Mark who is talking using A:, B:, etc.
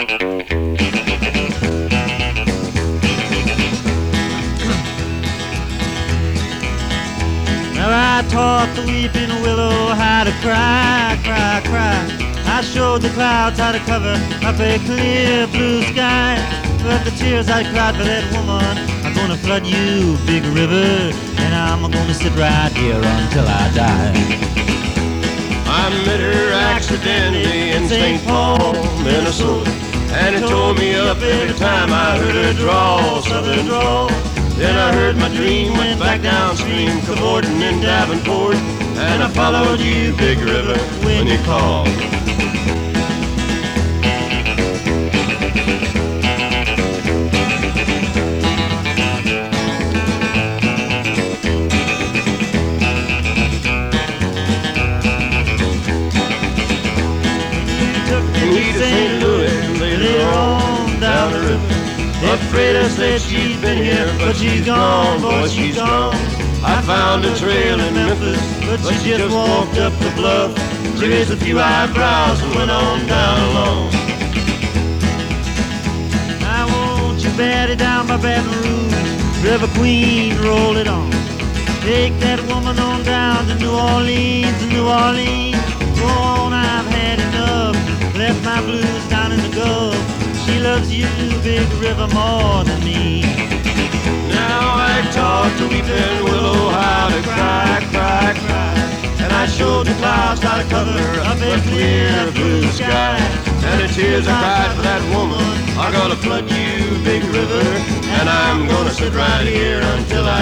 A: Now I taught the weeping willow how to cry, cry, cry. I showed the clouds how to cover up a clear blue sky. But the tears I cried for that woman are gonna flood you, big river, and I'm gonna sit right here until I die.
B: I met her accidentally in St. Paul, Minnesota. Me up every time I heard her drawl, southern drawl. Then I heard my dream went back downstream, cavorting in Davenport. And I followed you, Big River, when you called.
A: Took down the river. Afraid I said she's been here, but she's gone, boy, she's gone.
B: I found a trail in Memphis,
A: but she just walked up the bluff. She raised a few eyebrows and went on down alone. I want you batty down by Baton Rouge, River Queen, roll it on. Take that woman on down to New Orleans, New Orleans. Go on, I've had enough. Left my blues loves you, Big River, more than me.
B: Now I taught the weeping willow how to cry, cry, cry. And I showed the clouds how to cover up a clear blue sky. And the tears I cried for that woman are gonna flood you, big river. And I'm gonna sit right here until I.